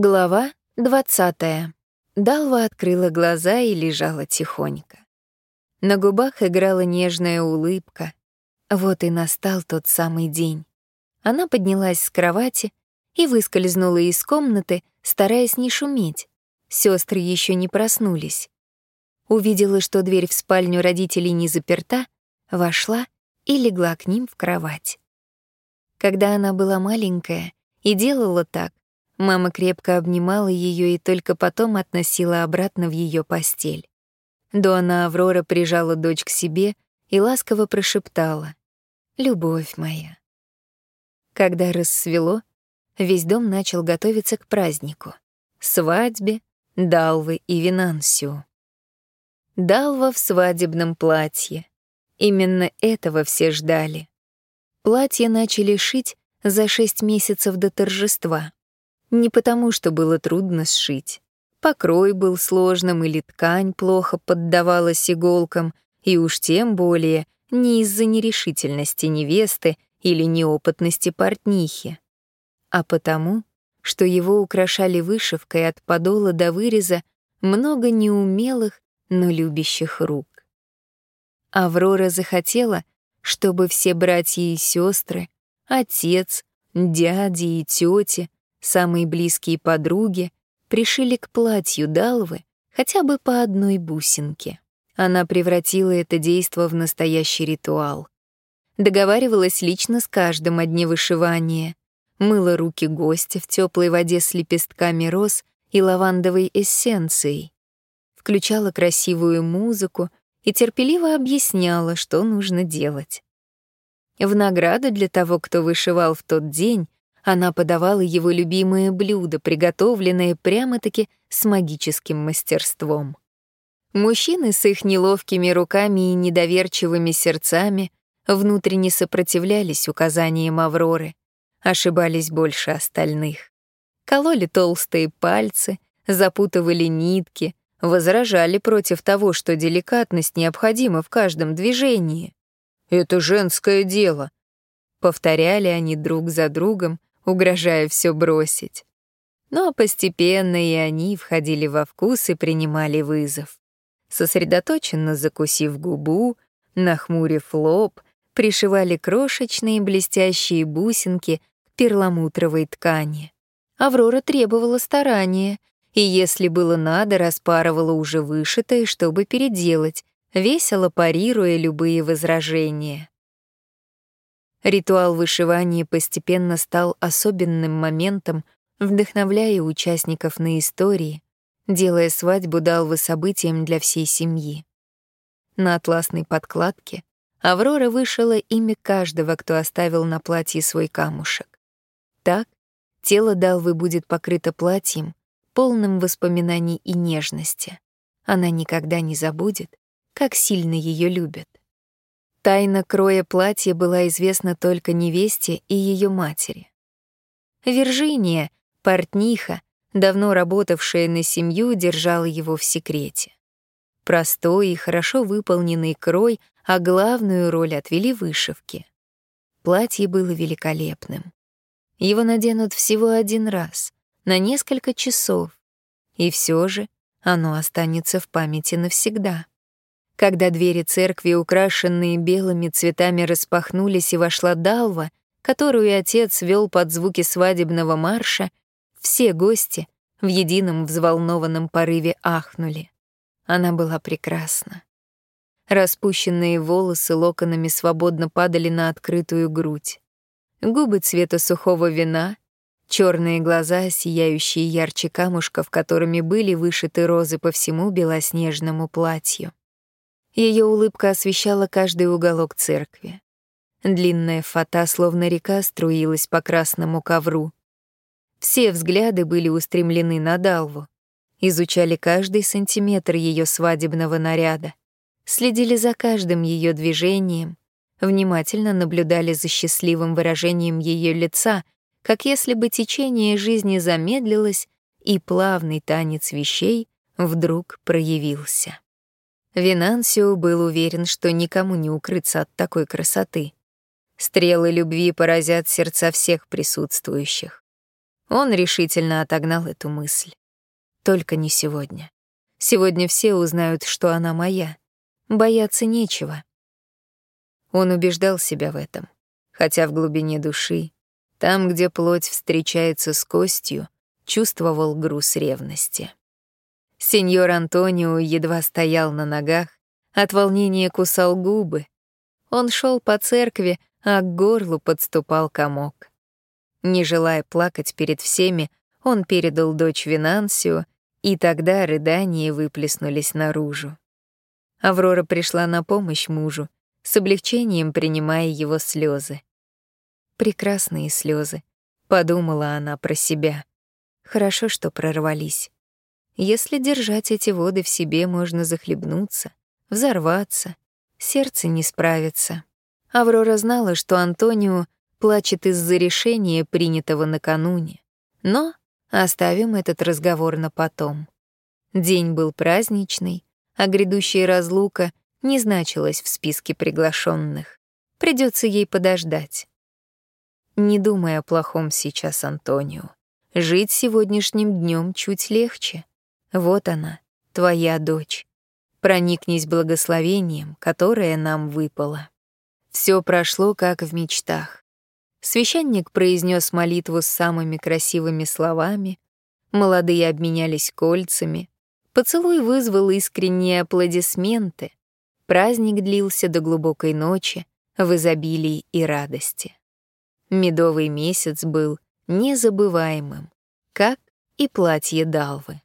Глава двадцатая. Далва открыла глаза и лежала тихонько. На губах играла нежная улыбка. Вот и настал тот самый день. Она поднялась с кровати и выскользнула из комнаты, стараясь не шуметь. Сестры еще не проснулись. Увидела, что дверь в спальню родителей не заперта, вошла и легла к ним в кровать. Когда она была маленькая и делала так, Мама крепко обнимала ее и только потом относила обратно в ее постель. Дона Аврора прижала дочь к себе и ласково прошептала «Любовь моя». Когда рассвело, весь дом начал готовиться к празднику — свадьбе Далвы и Винансио. Далва в свадебном платье. Именно этого все ждали. Платье начали шить за шесть месяцев до торжества. Не потому, что было трудно сшить. Покрой был сложным или ткань плохо поддавалась иголкам, и уж тем более не из-за нерешительности невесты или неопытности портнихи, а потому, что его украшали вышивкой от подола до выреза много неумелых, но любящих рук. Аврора захотела, чтобы все братья и сестры, отец, дяди и тети Самые близкие подруги пришили к платью Далвы хотя бы по одной бусинке. Она превратила это действо в настоящий ритуал. Договаривалась лично с каждым о дне вышивания, мыла руки гостя в теплой воде с лепестками роз и лавандовой эссенцией, включала красивую музыку и терпеливо объясняла, что нужно делать. В награду для того, кто вышивал в тот день, она подавала его любимое блюдо, приготовленное прямо-таки с магическим мастерством. Мужчины с их неловкими руками и недоверчивыми сердцами внутренне сопротивлялись указаниям Авроры, ошибались больше остальных. Кололи толстые пальцы, запутывали нитки, возражали против того, что деликатность необходима в каждом движении. «Это женское дело», — повторяли они друг за другом, угрожая все бросить. Но постепенно и они входили во вкус и принимали вызов. Сосредоточенно закусив губу, нахмурив лоб, пришивали крошечные блестящие бусинки к перламутровой ткани. Аврора требовала старания, и если было надо, распарывала уже вышитое, чтобы переделать, весело парируя любые возражения. Ритуал вышивания постепенно стал особенным моментом, вдохновляя участников на истории, делая свадьбу Далвы событием для всей семьи. На атласной подкладке Аврора вышила имя каждого, кто оставил на платье свой камушек. Так тело Далвы будет покрыто платьем, полным воспоминаний и нежности. Она никогда не забудет, как сильно ее любят. Тайна кроя платья была известна только невесте и ее матери. Виржиния, портниха, давно работавшая на семью, держала его в секрете. Простой и хорошо выполненный крой, а главную роль отвели вышивки. Платье было великолепным. Его наденут всего один раз, на несколько часов, и все же оно останется в памяти навсегда. Когда двери церкви, украшенные белыми цветами, распахнулись и вошла Далва, которую отец вел под звуки свадебного марша, все гости в едином взволнованном порыве ахнули. Она была прекрасна. Распущенные волосы локонами свободно падали на открытую грудь. Губы цвета сухого вина, черные глаза, сияющие ярче камушков, которыми были вышиты розы по всему белоснежному платью. Ее улыбка освещала каждый уголок церкви. Длинная фата, словно река, струилась по красному ковру. Все взгляды были устремлены на Далву, изучали каждый сантиметр ее свадебного наряда, следили за каждым ее движением, внимательно наблюдали за счастливым выражением ее лица, как если бы течение жизни замедлилось, и плавный танец вещей вдруг проявился. Винансио был уверен, что никому не укрыться от такой красоты. Стрелы любви поразят сердца всех присутствующих. Он решительно отогнал эту мысль. Только не сегодня. Сегодня все узнают, что она моя. Бояться нечего. Он убеждал себя в этом, хотя в глубине души, там, где плоть встречается с костью, чувствовал груз ревности. Сеньор Антонио едва стоял на ногах, от волнения кусал губы. Он шел по церкви, а к горлу подступал комок. Не желая плакать перед всеми, он передал дочь Винансию, и тогда рыдания выплеснулись наружу. Аврора пришла на помощь мужу, с облегчением принимая его слезы. Прекрасные слезы, подумала она про себя. Хорошо, что прорвались. Если держать эти воды в себе, можно захлебнуться, взорваться, сердце не справится. Аврора знала, что Антонио плачет из-за решения, принятого накануне. Но оставим этот разговор на потом. День был праздничный, а грядущая разлука не значилась в списке приглашенных. Придется ей подождать. Не думай о плохом сейчас, Антонио. Жить сегодняшним днем чуть легче. Вот она, твоя дочь. Проникнись благословением, которое нам выпало. Все прошло, как в мечтах. Священник произнес молитву с самыми красивыми словами, молодые обменялись кольцами, поцелуй вызвал искренние аплодисменты, праздник длился до глубокой ночи в изобилии и радости. Медовый месяц был незабываемым, как и платье Далвы.